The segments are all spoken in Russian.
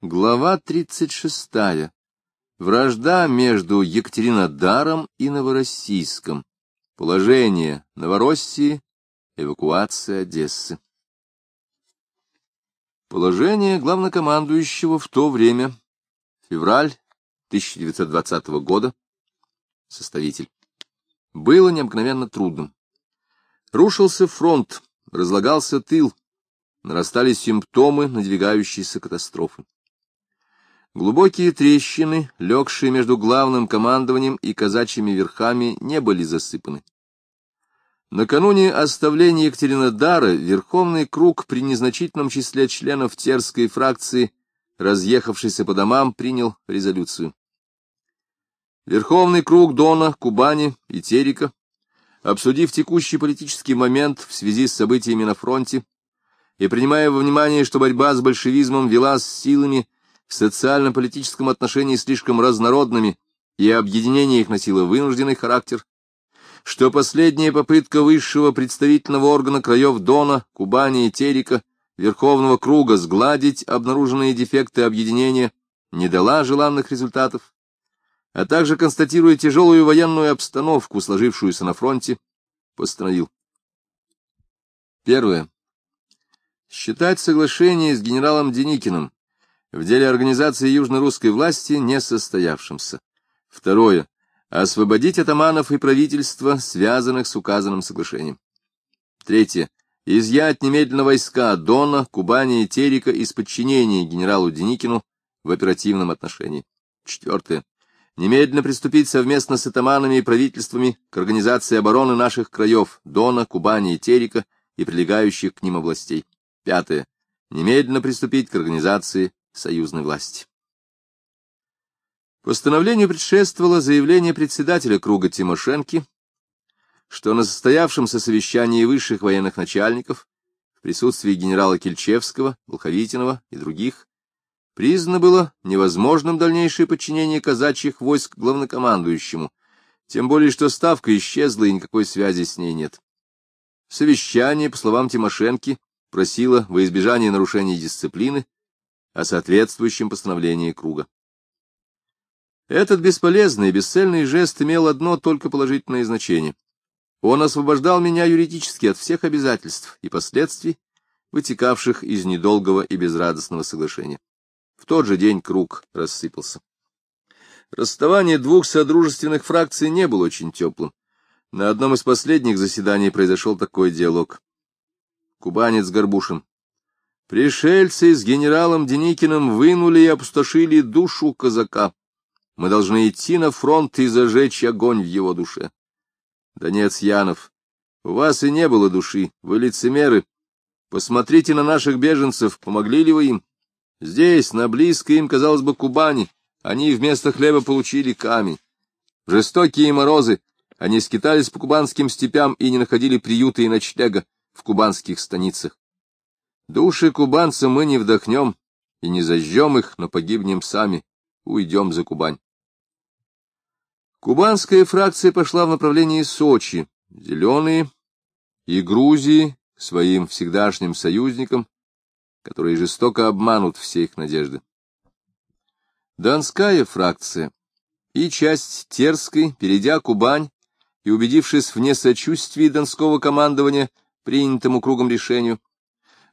Глава 36. Вражда между Екатеринодаром и Новороссийском. Положение Новороссии. Эвакуация Одессы. Положение главнокомандующего в то время. Февраль 1920 года. Составитель. Было необыкновенно трудным. Рушился фронт, разлагался тыл, нарастали симптомы надвигающейся катастрофы. Глубокие трещины, легшие между главным командованием и казачьими верхами, не были засыпаны. Накануне оставления Екатеринодара Верховный круг при незначительном числе членов Терской фракции, разъехавшийся по домам, принял резолюцию. Верховный круг Дона, Кубани и Терека, обсудив текущий политический момент в связи с событиями на фронте и принимая во внимание, что борьба с большевизмом велась силами, в социально-политическом отношении слишком разнородными, и объединение их носило вынужденный характер, что последняя попытка высшего представительного органа краев Дона, Кубани и Терека, Верховного круга сгладить обнаруженные дефекты объединения не дала желанных результатов, а также, констатируя тяжелую военную обстановку, сложившуюся на фронте, постановил. Первое. Считать соглашение с генералом Деникиным в деле организации южно-русской власти несостоявшимся. Второе. Освободить атаманов и правительства, связанных с указанным соглашением. Третье. Изъять немедленно войска Дона, Кубани и Терека из подчинения генералу Деникину в оперативном отношении. Четвертое. Немедленно приступить совместно с атаманами и правительствами к организации обороны наших краев Дона, Кубани и Терека и прилегающих к ним областей. Пятое. Немедленно приступить к организации союзной власти. Постановлению предшествовало заявление председателя круга Тимошенки, что на состоявшемся совещании высших военных начальников в присутствии генерала Кельчевского, Волховитинова и других признано было невозможным дальнейшее подчинение казачьих войск главнокомандующему, тем более что ставка исчезла и никакой связи с ней нет. Совещание, по словам Тимошенки, просило во избежание нарушений дисциплины о соответствующем постановлении круга. Этот бесполезный и бесцельный жест имел одно только положительное значение. Он освобождал меня юридически от всех обязательств и последствий, вытекавших из недолгого и безрадостного соглашения. В тот же день круг рассыпался. Расставание двух содружественных фракций не было очень теплым. На одном из последних заседаний произошел такой диалог. Кубанец Горбушин. Пришельцы с генералом Деникиным вынули и опустошили душу казака. Мы должны идти на фронт и зажечь огонь в его душе. Донец Янов, у вас и не было души, вы лицемеры. Посмотрите на наших беженцев, помогли ли вы им? Здесь, на близкой им, казалось бы, Кубани, они вместо хлеба получили камень. В жестокие морозы они скитались по кубанским степям и не находили приюта и ночлега в кубанских станицах. Души кубанца мы не вдохнем и не зажжем их, но погибнем сами, уйдем за Кубань. Кубанская фракция пошла в направлении Сочи, зеленые и Грузии своим всегдашним союзникам, которые жестоко обманут все их надежды. Донская фракция и часть Терской, перейдя Кубань и убедившись в несочувствии донского командования принятому кругом решению,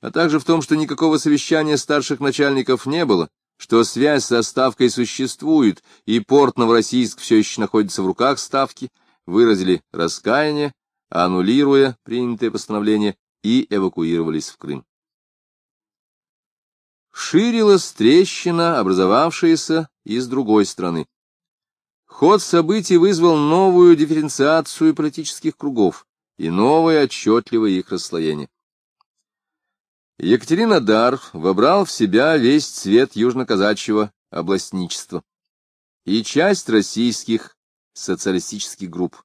а также в том, что никакого совещания старших начальников не было, что связь со Ставкой существует, и порт Новороссийск все еще находится в руках Ставки, выразили раскаяние, аннулируя принятое постановление, и эвакуировались в Крым. Ширилась трещина, образовавшаяся из другой страны. Ход событий вызвал новую дифференциацию политических кругов и новое отчетливое их расслоение. Екатеринодар вобрал в себя весь цвет южноказачьего областничества и часть российских социалистических групп.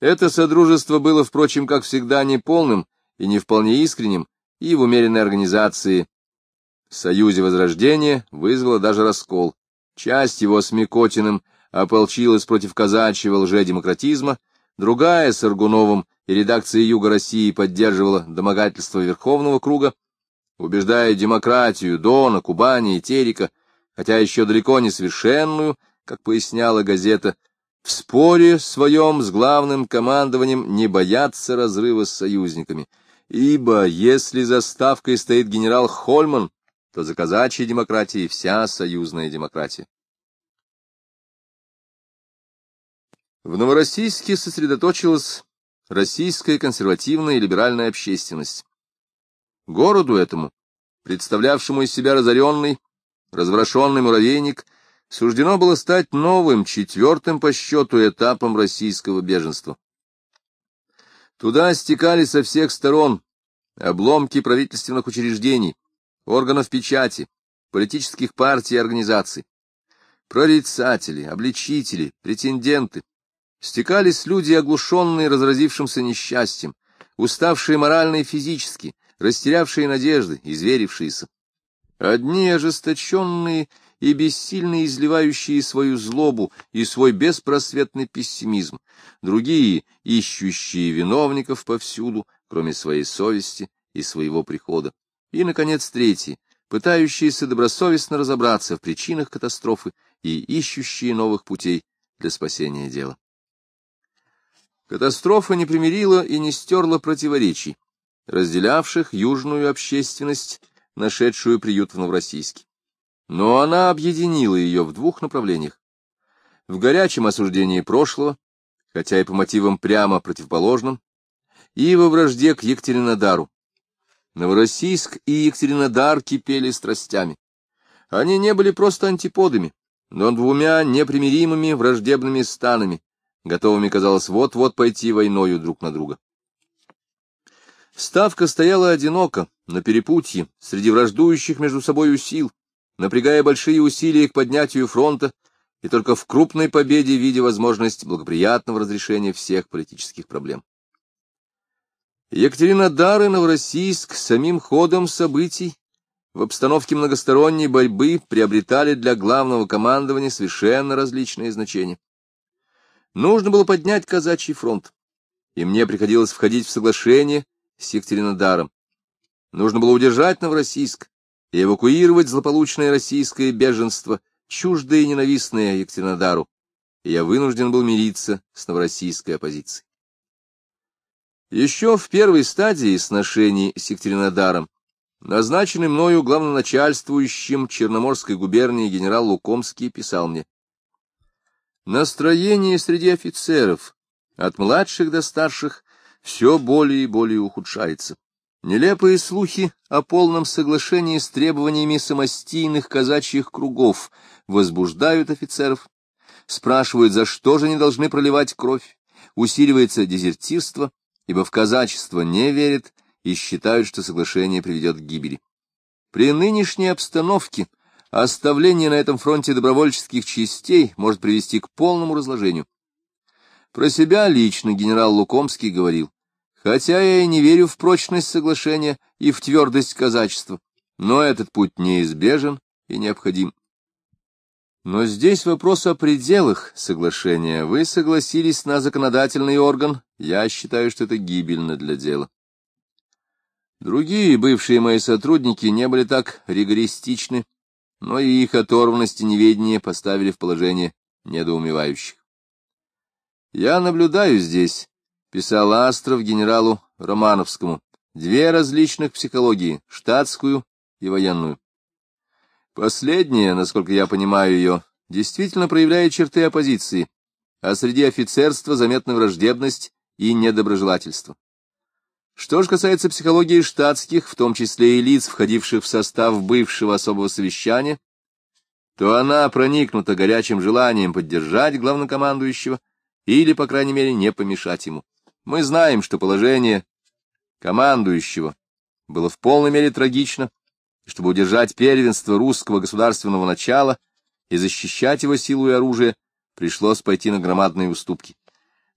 Это содружество было, впрочем, как всегда, неполным и не вполне искренним, и в умеренной организации в Союзе Возрождения вызвало даже раскол. Часть его с Микотиным ополчилась против казачьего лжедемократизма, другая с Аргуновым и редакция Юга России поддерживала домогательство Верховного круга, убеждая демократию Дона, Кубани и Терека, хотя еще далеко не совершенную, как поясняла газета, в споре своем с главным командованием не боятся разрыва с союзниками, ибо если за ставкой стоит генерал Хольман, то за казачьей демократией вся союзная демократия. В Новороссийске сосредоточилась российская консервативная и либеральная общественность. Городу этому, представлявшему из себя разоренный, разворошенный муравейник, суждено было стать новым, четвертым по счету этапом российского беженства. Туда стекали со всех сторон обломки правительственных учреждений, органов печати, политических партий и организаций. Прорицатели, обличители, претенденты, стекались люди, оглушенные разразившимся несчастьем, уставшие морально и физически, растерявшие надежды, изверившиеся. Одни ожесточенные и бессильно изливающие свою злобу и свой беспросветный пессимизм, другие, ищущие виновников повсюду, кроме своей совести и своего прихода, и, наконец, третьи, пытающиеся добросовестно разобраться в причинах катастрофы и ищущие новых путей для спасения дела. Катастрофа не примирила и не стерла противоречий, разделявших южную общественность, нашедшую приют в Новороссийске. Но она объединила ее в двух направлениях. В горячем осуждении прошлого, хотя и по мотивам прямо противоположным, и во вражде к Екатеринодару. Новороссийск и Екатеринодар кипели страстями. Они не были просто антиподами, но двумя непримиримыми враждебными станами, готовыми, казалось, вот-вот пойти войною друг на друга. Ставка стояла одиноко, на перепутье, среди враждующих между собой сил, напрягая большие усилия к поднятию фронта и только в крупной победе видя возможность благоприятного разрешения всех политических проблем. Екатеринодар и Новороссийск самим ходом событий в обстановке многосторонней борьбы приобретали для главного командования совершенно различные значения. Нужно было поднять казачий фронт, и мне приходилось входить в соглашение с Екатеринодаром. Нужно было удержать Новороссийск и эвакуировать злополучное российское беженство, чуждое и ненавистное Екатеринодару, и я вынужден был мириться с новороссийской оппозицией. Еще в первой стадии сношений с Екатеринодаром назначенный мною главноначальствующим Черноморской губернии генерал Лукомский писал мне, Настроение среди офицеров, от младших до старших, все более и более ухудшается. Нелепые слухи о полном соглашении с требованиями самостийных казачьих кругов возбуждают офицеров, спрашивают, за что же они должны проливать кровь, усиливается дезертирство, ибо в казачество не верят и считают, что соглашение приведет к гибели. При нынешней обстановке оставление на этом фронте добровольческих частей может привести к полному разложению. Про себя лично генерал Лукомский говорил, хотя я и не верю в прочность соглашения и в твердость казачества, но этот путь неизбежен и необходим. Но здесь вопрос о пределах соглашения. Вы согласились на законодательный орган, я считаю, что это гибельно для дела. Другие бывшие мои сотрудники не были так ригористичны, но и их оторванность и неведение поставили в положение недоумевающих. «Я наблюдаю здесь», — писал Астров генералу Романовскому, «две различных психологии — штатскую и военную. Последняя, насколько я понимаю ее, действительно проявляет черты оппозиции, а среди офицерства заметна враждебность и недоброжелательство. Что же касается психологии штатских, в том числе и лиц, входивших в состав бывшего особого совещания, то она проникнута горячим желанием поддержать главнокомандующего или, по крайней мере, не помешать ему. Мы знаем, что положение командующего было в полной мере трагично, и чтобы удержать первенство русского государственного начала и защищать его силу и оружие, пришлось пойти на громадные уступки.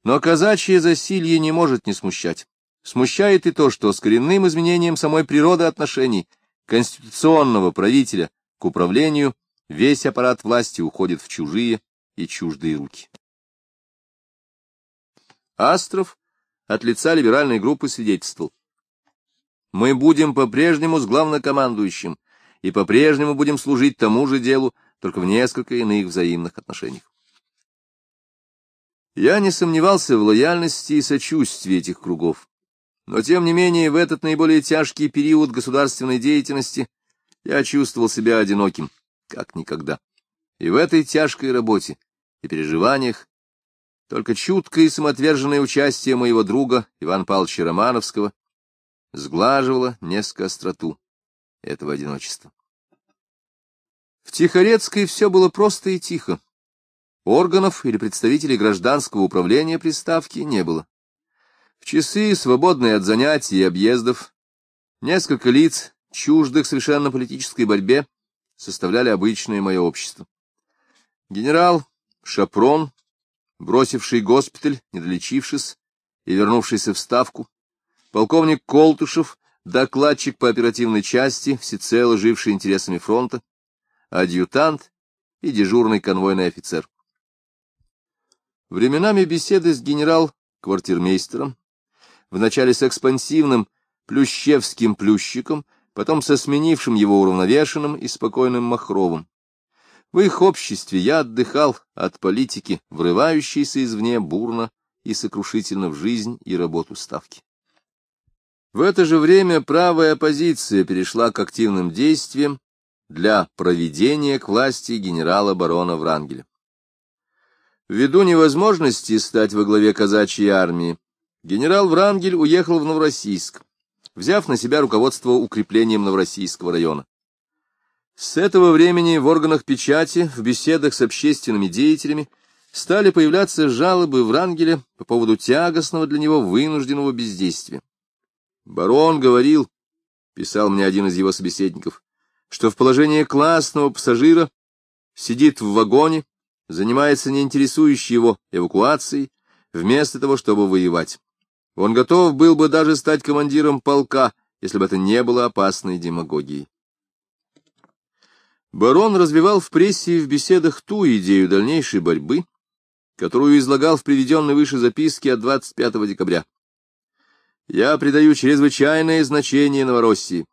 Но казачье засилье не может не смущать. Смущает и то, что с коренным изменением самой природы отношений конституционного правителя к управлению весь аппарат власти уходит в чужие и чуждые руки. Астров от лица либеральной группы свидетельствовал. Мы будем по-прежнему с главнокомандующим и по-прежнему будем служить тому же делу, только в несколько иных взаимных отношениях. Я не сомневался в лояльности и сочувствии этих кругов, но тем не менее в этот наиболее тяжкий период государственной деятельности я чувствовал себя одиноким, как никогда. И в этой тяжкой работе и переживаниях только чуткое и самоотверженное участие моего друга Ивана Павловича Романовского сглаживало несколько остроту этого одиночества. В Тихорецкой все было просто и тихо. Органов или представителей гражданского управления приставки не было. В часы, свободные от занятий и объездов, несколько лиц, чуждых совершенно политической борьбе, составляли обычное мое общество. Генерал Шапрон, бросивший госпиталь, не долечившись, и вернувшийся в Ставку, полковник Колтушев, докладчик по оперативной части, всецело живший интересами фронта, адъютант и дежурный конвойный офицер. Временами беседы с генерал-квартирмейстером, вначале с экспансивным плющевским плющиком, потом со сменившим его уравновешенным и спокойным Махровым. В их обществе я отдыхал от политики, врывающейся извне бурно и сокрушительно в жизнь и работу Ставки. В это же время правая оппозиция перешла к активным действиям для проведения к власти генерала-барона Врангеля. Ввиду невозможности стать во главе казачьей армии, генерал Врангель уехал в Новороссийск, взяв на себя руководство укреплением Новороссийского района. С этого времени в органах печати, в беседах с общественными деятелями стали появляться жалобы Врангеля по поводу тягостного для него вынужденного бездействия. Барон говорил, писал мне один из его собеседников, что в положении классного пассажира сидит в вагоне, занимается неинтересующей его эвакуацией, вместо того, чтобы воевать. Он готов был бы даже стать командиром полка, если бы это не было опасной демагогией. Барон развивал в прессе и в беседах ту идею дальнейшей борьбы, которую излагал в приведенной выше записке от 25 декабря. Я придаю чрезвычайное значение Новороссии.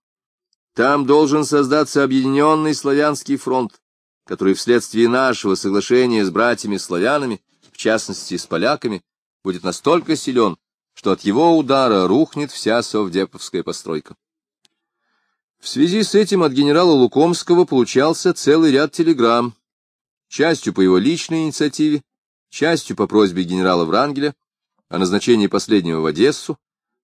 Там должен создаться объединенный славянский фронт, который вследствие нашего соглашения с братьями-славянами, в частности с поляками, будет настолько силен, что от его удара рухнет вся совдеповская постройка. В связи с этим от генерала Лукомского получался целый ряд телеграмм, частью по его личной инициативе, частью по просьбе генерала Врангеля о назначении последнего в Одессу,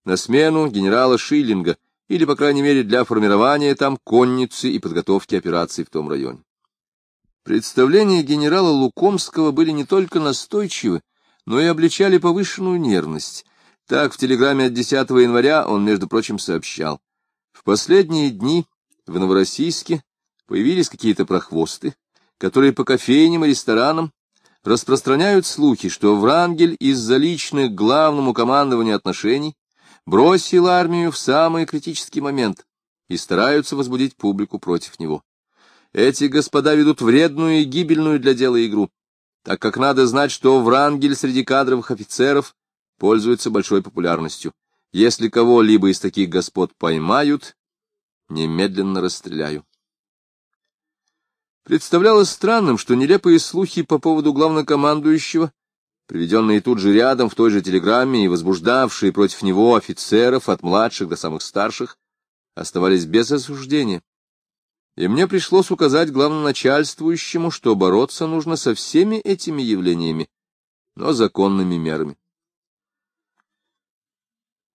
на смену генерала Шиллинга, или, по крайней мере, для формирования там конницы и подготовки операций в том районе. Представления генерала Лукомского были не только настойчивы, но и обличали повышенную нервность. Так, в телеграмме от 10 января он, между прочим, сообщал. В последние дни в Новороссийске появились какие-то прохвосты, которые по кофейням и ресторанам распространяют слухи, что Врангель из-за личных главному командованию отношений бросил армию в самый критический момент и стараются возбудить публику против него. Эти господа ведут вредную и гибельную для дела игру, так как надо знать, что Врангель среди кадровых офицеров пользуется большой популярностью. Если кого-либо из таких господ поймают, немедленно расстреляю. Представлялось странным, что нелепые слухи по поводу главнокомандующего приведенные тут же рядом в той же телеграмме и возбуждавшие против него офицеров от младших до самых старших, оставались без осуждения. И мне пришлось указать главноначальствующему, что бороться нужно со всеми этими явлениями, но законными мерами.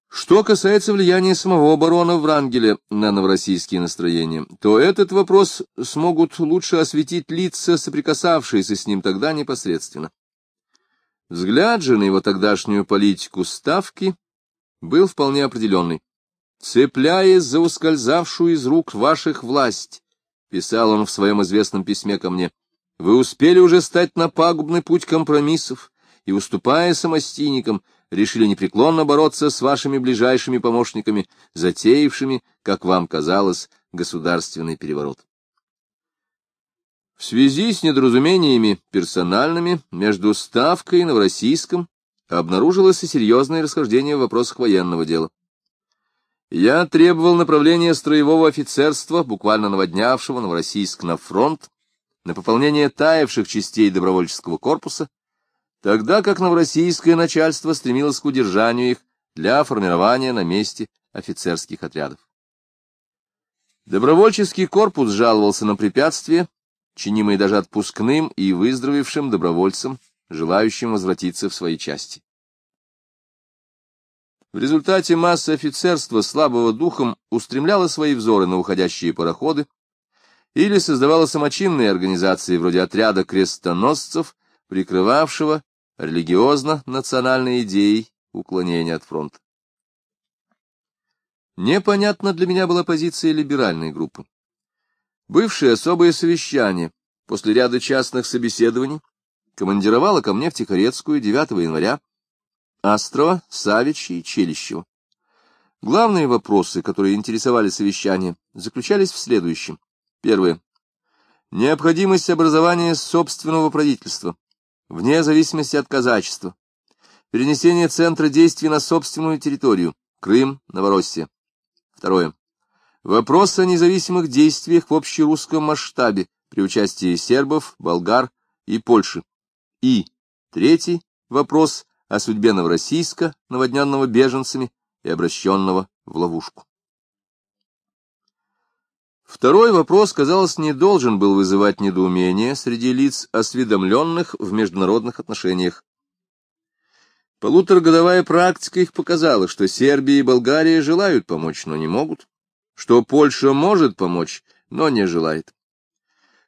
Что касается влияния самого барона Врангеля на новороссийские настроения, то этот вопрос смогут лучше осветить лица, соприкасавшиеся с ним тогда непосредственно. Взгляд же на его тогдашнюю политику ставки был вполне определенный. «Цепляясь за ускользавшую из рук ваших власть», — писал он в своем известном письме ко мне, — «вы успели уже стать на пагубный путь компромиссов и, уступая самостийникам, решили непреклонно бороться с вашими ближайшими помощниками, затеявшими, как вам казалось, государственный переворот. В связи с недоразумениями персональными между Ставкой и Новороссийском обнаружилось и серьезное расхождение в вопросах военного дела. Я требовал направления строевого офицерства, буквально наводнявшего Новороссийск на фронт, на пополнение таявших частей добровольческого корпуса, тогда как новороссийское начальство стремилось к удержанию их для формирования на месте офицерских отрядов. Добровольческий корпус жаловался на препятствия, чинимые даже отпускным и выздоровевшим добровольцам, желающим возвратиться в свои части. В результате масса офицерства слабого духом устремляла свои взоры на уходящие пароходы или создавала самочинные организации вроде отряда крестоносцев, прикрывавшего религиозно-национальной идеей уклонения от фронта. Непонятна для меня была позиция либеральной группы. Бывшее особое совещание после ряда частных собеседований командировало ко мне в Тихорецкую 9 января Астрова, Савича и Челищева. Главные вопросы, которые интересовали совещание, заключались в следующем. Первое. Необходимость образования собственного правительства, вне зависимости от казачества. Перенесение центра действий на собственную территорию, Крым, Новороссия. Второе. Вопрос о независимых действиях в общерусском масштабе при участии сербов, болгар и Польши. И третий вопрос о судьбе Новороссийска, наводненного беженцами и обращенного в ловушку. Второй вопрос, казалось, не должен был вызывать недоумение среди лиц, осведомленных в международных отношениях. Полуторагодовая практика их показала, что Сербия и Болгария желают помочь, но не могут, что Польша может помочь, но не желает.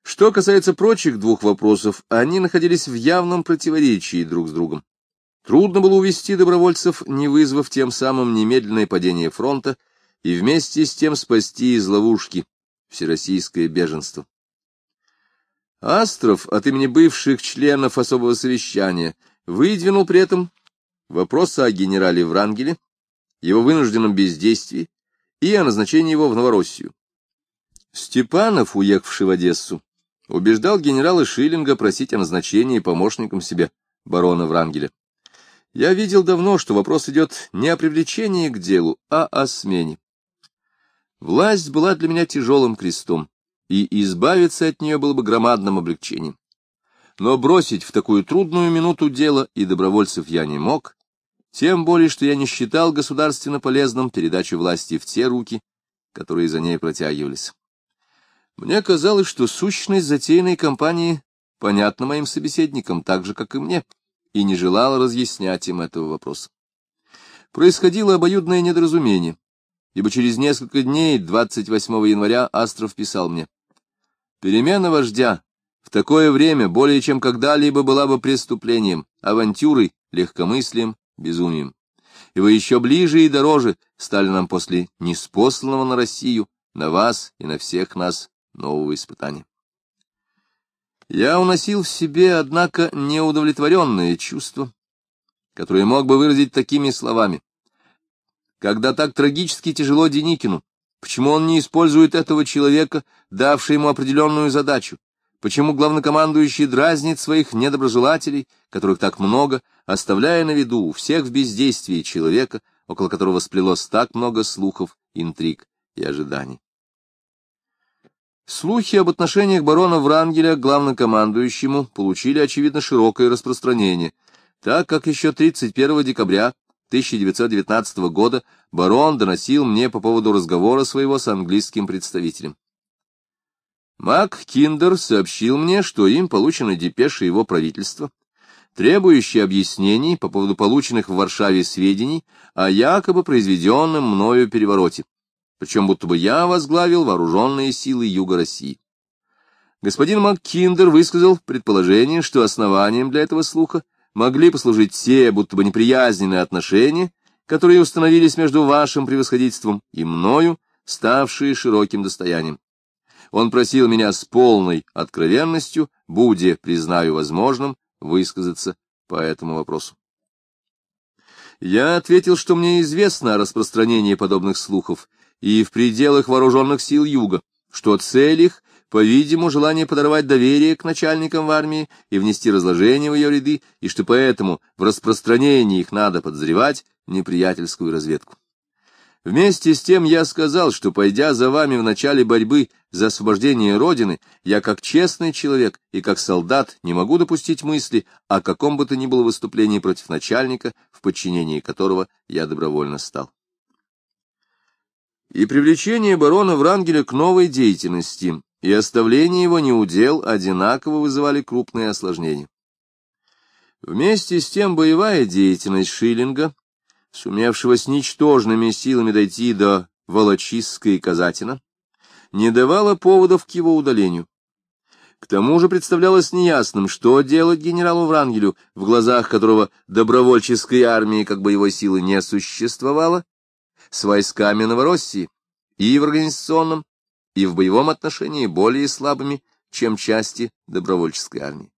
Что касается прочих двух вопросов, они находились в явном противоречии друг с другом. Трудно было увести добровольцев, не вызвав тем самым немедленное падение фронта, и вместе с тем спасти из ловушки всероссийское беженство. Астров от имени бывших членов особого совещания выдвинул при этом вопросы о генерале Врангеле, его вынужденном бездействии и о назначении его в Новороссию. Степанов, уехавший в Одессу, убеждал генерала Шиллинга просить о назначении помощником себе барона Врангеля. Я видел давно, что вопрос идет не о привлечении к делу, а о смене. Власть была для меня тяжелым крестом, и избавиться от нее было бы громадным облегчением. Но бросить в такую трудную минуту дело и добровольцев я не мог, тем более, что я не считал государственно полезным передачу власти в те руки, которые за ней протягивались. Мне казалось, что сущность затеянной кампании понятна моим собеседникам так же, как и мне — и не желала разъяснять им этого вопроса. Происходило обоюдное недоразумение, ибо через несколько дней, 28 января, Астров писал мне. «Перемена вождя в такое время более чем когда-либо была бы преступлением, авантюрой, легкомыслием, безумием. И вы еще ближе и дороже стали нам после неспосланного на Россию, на вас и на всех нас нового испытания. Я уносил в себе, однако, неудовлетворенное чувство, которое мог бы выразить такими словами. Когда так трагически тяжело Деникину, почему он не использует этого человека, давшего ему определенную задачу? Почему главнокомандующий дразнит своих недоброжелателей, которых так много, оставляя на виду у всех в бездействии человека, около которого сплелось так много слухов, интриг и ожиданий? Слухи об отношениях барона Врангеля к главнокомандующему получили, очевидно, широкое распространение, так как еще 31 декабря 1919 года барон доносил мне по поводу разговора своего с английским представителем. Мак Киндер сообщил мне, что им получена депеша его правительства, требующая объяснений по поводу полученных в Варшаве сведений о якобы произведенном мною перевороте причем будто бы я возглавил вооруженные силы Юга России. Господин МакКиндер высказал предположение, что основанием для этого слуха могли послужить те, будто бы неприязненные отношения, которые установились между вашим превосходительством и мною, ставшие широким достоянием. Он просил меня с полной откровенностью, будя, признаю возможным, высказаться по этому вопросу. Я ответил, что мне известно о распространении подобных слухов, и в пределах вооруженных сил Юга, что цель их, по-видимому, желание подорвать доверие к начальникам в армии и внести разложение в ее ряды, и что поэтому в распространении их надо подозревать неприятельскую разведку. Вместе с тем я сказал, что, пойдя за вами в начале борьбы за освобождение Родины, я как честный человек и как солдат не могу допустить мысли о каком бы то ни было выступлении против начальника, в подчинении которого я добровольно стал. И привлечение барона Врангеля к новой деятельности и оставление его неудел одинаково вызывали крупные осложнения. Вместе с тем боевая деятельность Шиллинга сумевшего с ничтожными силами дойти до Волочисска и Казатина, не давало поводов к его удалению. К тому же представлялось неясным, что делать генералу Врангелю, в глазах которого добровольческой армии как боевой силы не существовало, с войсками Новороссии и в организационном, и в боевом отношении более слабыми, чем части добровольческой армии.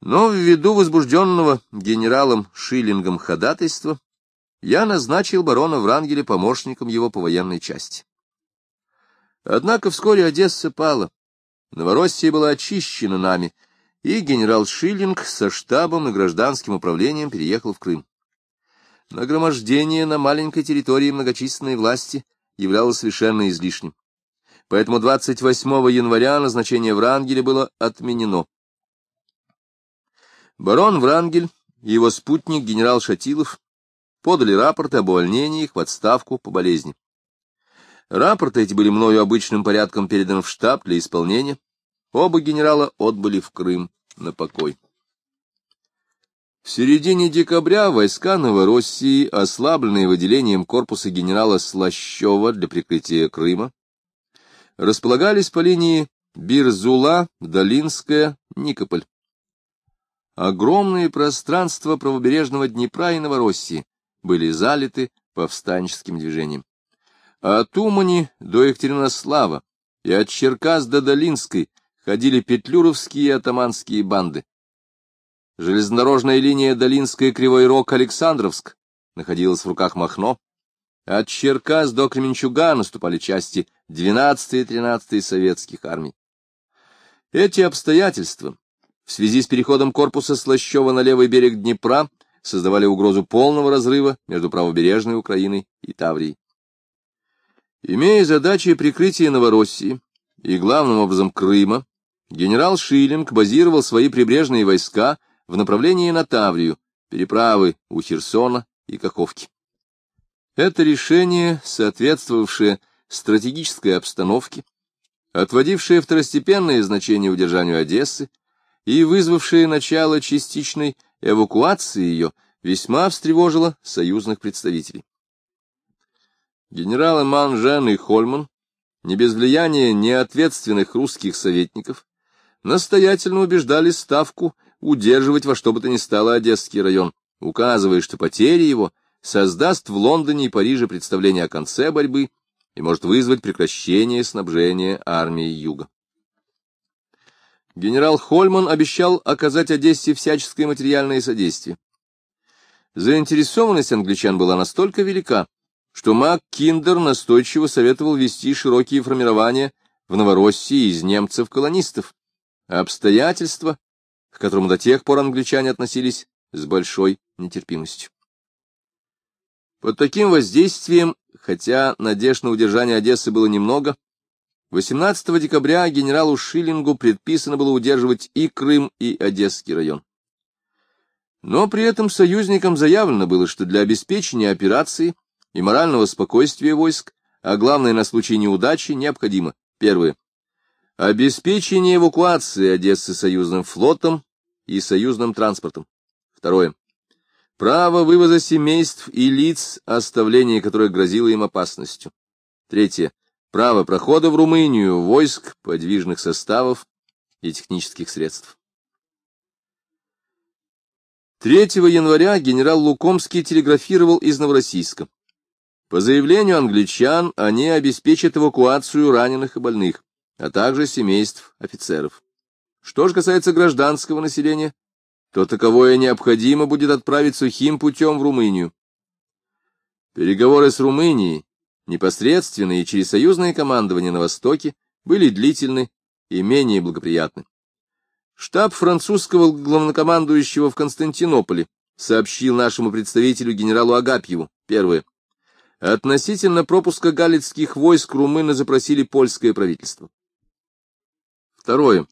Но ввиду возбужденного генералом Шиллингом ходатайства я назначил барона Врангеля помощником его по военной части. Однако вскоре Одесса пала, Новороссия была очищена нами, и генерал Шиллинг со штабом и гражданским управлением переехал в Крым. Нагромождение на маленькой территории многочисленной власти являлось совершенно излишним. Поэтому 28 января назначение Врангеля было отменено. Барон Врангель и его спутник генерал Шатилов подали рапорты об увольнении их в отставку по болезни. Рапорты эти были мною обычным порядком переданы в штаб для исполнения. Оба генерала отбыли в Крым на покой. В середине декабря войска Новороссии, ослабленные выделением корпуса генерала Слащева для прикрытия Крыма, располагались по линии Бирзула, Долинская, Никополь. Огромные пространства правобережного Днепра и Новороссии были залиты повстанческим движением. От Умани до Екатеринослава и от Черкас до Долинской ходили петлюровские и атаманские банды. Железнодорожная линия Долинская Кривой Рог Александровск находилась в руках Махно. От Черкас до Кременчуга наступали части 12 и 13 советских армий. Эти обстоятельства в связи с переходом корпуса Слащева на левый берег Днепра создавали угрозу полного разрыва между правобережной Украиной и Таврией. Имея задачи прикрытия Новороссии и, главным образом, Крыма, генерал Шиллинг базировал свои прибрежные войска в направлении на Таврию, переправы у Херсона и Каховки. Это решение, соответствовавшее стратегической обстановке, отводившее второстепенное значение удержанию Одессы и вызвавшее начало частичной эвакуация ее весьма встревожила союзных представителей. Генералы Манжен и Хольман, не без влияния неответственных русских советников, настоятельно убеждали Ставку удерживать во что бы то ни стало Одесский район, указывая, что потеря его создаст в Лондоне и Париже представление о конце борьбы и может вызвать прекращение снабжения армии Юга. Генерал Хольман обещал оказать Одессе всяческое материальное содействие. Заинтересованность англичан была настолько велика, что Мак Киндер настойчиво советовал вести широкие формирования в Новороссии из немцев-колонистов, обстоятельства, к которым до тех пор англичане относились с большой нетерпимостью. Под таким воздействием, хотя надежд на удержание Одессы было немного, 18 декабря генералу Шиллингу предписано было удерживать и Крым, и Одесский район. Но при этом союзникам заявлено было, что для обеспечения операции и морального спокойствия войск, а главное на случай неудачи, необходимо, первое, обеспечение эвакуации Одессы союзным флотом и союзным транспортом. Второе, право вывоза семейств и лиц, оставление которых грозило им опасностью. Третье, право прохода в Румынию войск, подвижных составов и технических средств. 3 января генерал Лукомский телеграфировал из Новороссийска. По заявлению англичан, они обеспечат эвакуацию раненых и больных, а также семейств офицеров. Что же касается гражданского населения, то таковое необходимо будет отправить сухим путем в Румынию. Переговоры с Румынией непосредственно и через союзное командование на Востоке, были длительны и менее благоприятны. Штаб французского главнокомандующего в Константинополе сообщил нашему представителю генералу Агапьеву, первое, Относительно пропуска галицких войск румыны запросили польское правительство. Второе.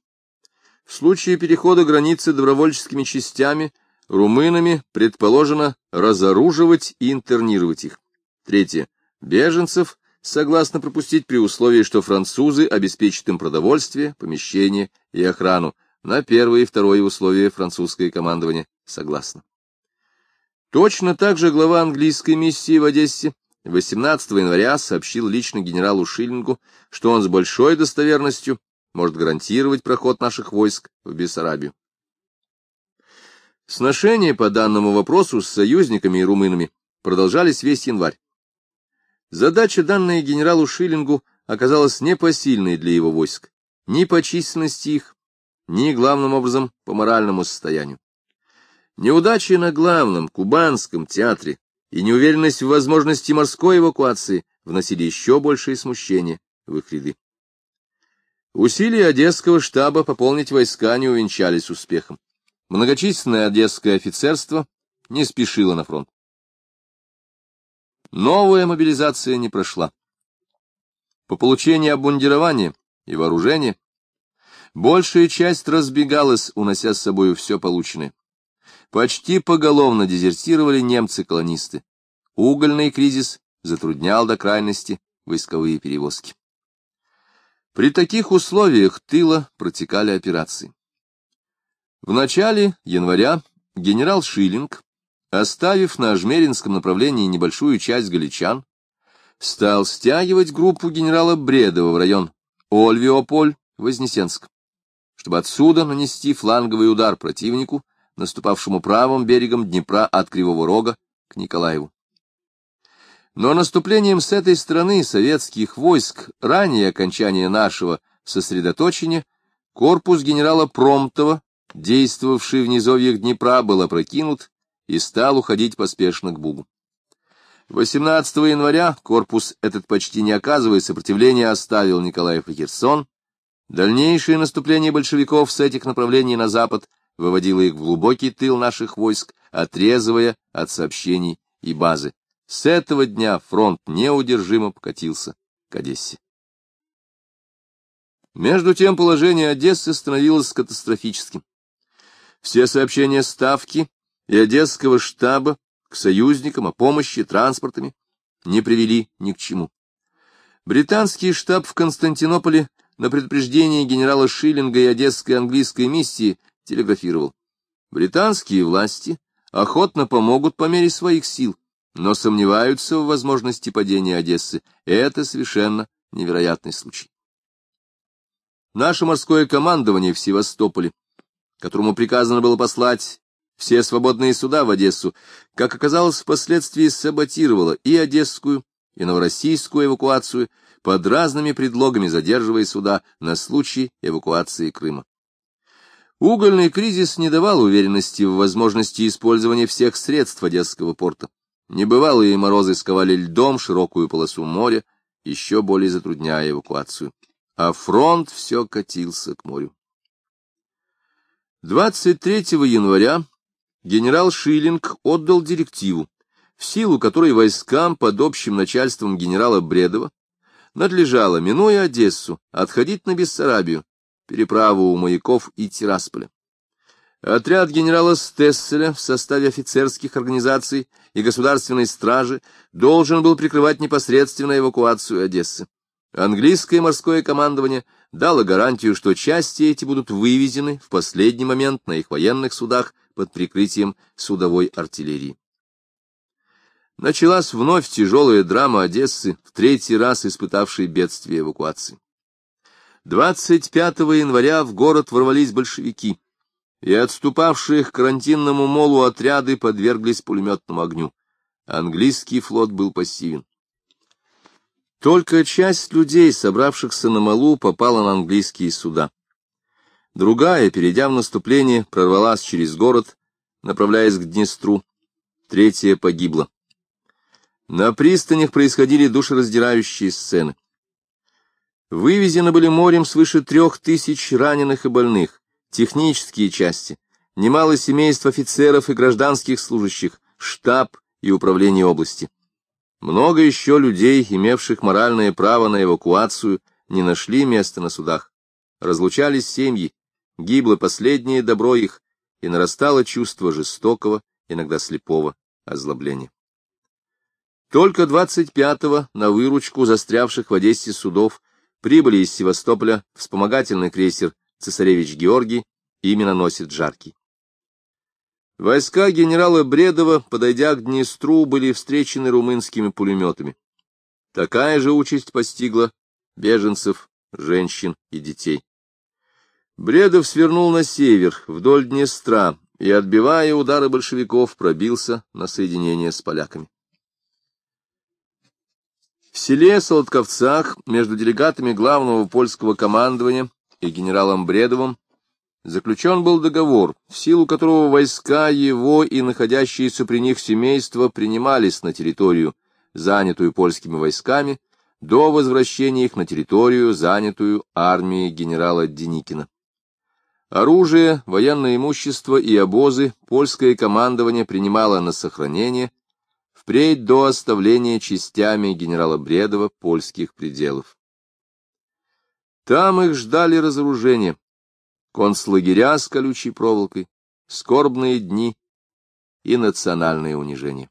В случае перехода границы добровольческими частями румынами предположено разоруживать и интернировать их. Третье. Беженцев согласно пропустить при условии, что французы обеспечат им продовольствие, помещение и охрану. На первое и второе условие французское командование согласно. Точно так же глава английской миссии в Одессе 18 января сообщил лично генералу Шиллингу, что он с большой достоверностью может гарантировать проход наших войск в Бессарабию. Сношения по данному вопросу с союзниками и румынами продолжались весь январь. Задача, данная генералу Шиллингу, оказалась непосильной для его войск, ни по численности их, ни, главным образом, по моральному состоянию. Неудачи на главном кубанском театре и неуверенность в возможности морской эвакуации вносили еще большее смущение в их ряды. Усилия Одесского штаба пополнить войска не увенчались успехом. Многочисленное одесское офицерство не спешило на фронт. Новая мобилизация не прошла. По получении обмундирования и вооружения большая часть разбегалась, унося с собой все полученное. Почти поголовно дезертировали немцы-колонисты. Угольный кризис затруднял до крайности войсковые перевозки. При таких условиях тыла протекали операции. В начале января генерал Шиллинг оставив на Ажмеринском направлении небольшую часть галичан, стал стягивать группу генерала Бредова в район Ольвиополь-Вознесенск, чтобы отсюда нанести фланговый удар противнику, наступавшему правым берегом Днепра от Кривого Рога к Николаеву. Но наступлением с этой стороны советских войск, ранее окончания нашего сосредоточения, корпус генерала Промтова, действовавший в низовьях Днепра, был опрокинут и стал уходить поспешно к Бугу. 18 января корпус этот, почти не оказывая сопротивления, оставил Николаев и Херсон. Дальнейшее наступление большевиков с этих направлений на запад выводило их в глубокий тыл наших войск, отрезывая от сообщений и базы. С этого дня фронт неудержимо покатился к Одессе. Между тем положение Одессы становилось катастрофическим. Все сообщения Ставки и Одесского штаба к союзникам о помощи транспортами не привели ни к чему. Британский штаб в Константинополе на предупреждение генерала Шиллинга и Одесской английской миссии телеграфировал. Британские власти охотно помогут по мере своих сил, но сомневаются в возможности падения Одессы. Это совершенно невероятный случай. Наше морское командование в Севастополе, которому приказано было послать все свободные суда в Одессу, как оказалось, впоследствии саботировала и одесскую, и новороссийскую эвакуацию, под разными предлогами задерживая суда на случай эвакуации Крыма. Угольный кризис не давал уверенности в возможности использования всех средств Одесского порта. Небывалые морозы сковали льдом широкую полосу моря, еще более затрудняя эвакуацию. А фронт все катился к морю. 23 января генерал Шиллинг отдал директиву, в силу которой войскам под общим начальством генерала Бредова надлежало, минуя Одессу, отходить на Бессарабию, переправу у маяков и Тирасполя. Отряд генерала Стесселя в составе офицерских организаций и государственной стражи должен был прикрывать непосредственно эвакуацию Одессы. Английское морское командование дало гарантию, что части эти будут вывезены в последний момент на их военных судах под прикрытием судовой артиллерии. Началась вновь тяжелая драма Одессы, в третий раз испытавшей бедствие эвакуации. 25 января в город ворвались большевики, и отступавшие к карантинному молу отряды подверглись пулеметному огню. Английский флот был пассивен. Только часть людей, собравшихся на малу, попала на английские суда. Другая, перейдя в наступление, прорвалась через город, направляясь к Днестру. Третья погибла. На пристанях происходили душераздирающие сцены. Вывезены были морем свыше трех тысяч раненых и больных, технические части, немало семейств офицеров и гражданских служащих, штаб и управление области. Много еще людей, имевших моральное право на эвакуацию, не нашли места на судах. Разлучались семьи, гибло последнее добро их, и нарастало чувство жестокого, иногда слепого озлобления. Только 25-го на выручку застрявших в Одессе судов прибыли из Севастополя вспомогательный крейсер «Цесаревич Георгий» и миноносец «Жаркий». Войска генерала Бредова, подойдя к Днестру, были встречены румынскими пулеметами. Такая же участь постигла беженцев, женщин и детей. Бредов свернул на север, вдоль Днестра, и, отбивая удары большевиков, пробился на соединение с поляками. В селе Солодковцах между делегатами главного польского командования и генералом Бредовым заключен был договор, в силу которого войска его и находящиеся при них семейства принимались на территорию, занятую польскими войсками, до возвращения их на территорию, занятую армией генерала Деникина. Оружие, военное имущество и обозы польское командование принимало на сохранение впредь до оставления частями генерала Бредова польских пределов. Там их ждали разоружения, концлагеря с колючей проволокой, скорбные дни и национальное унижение.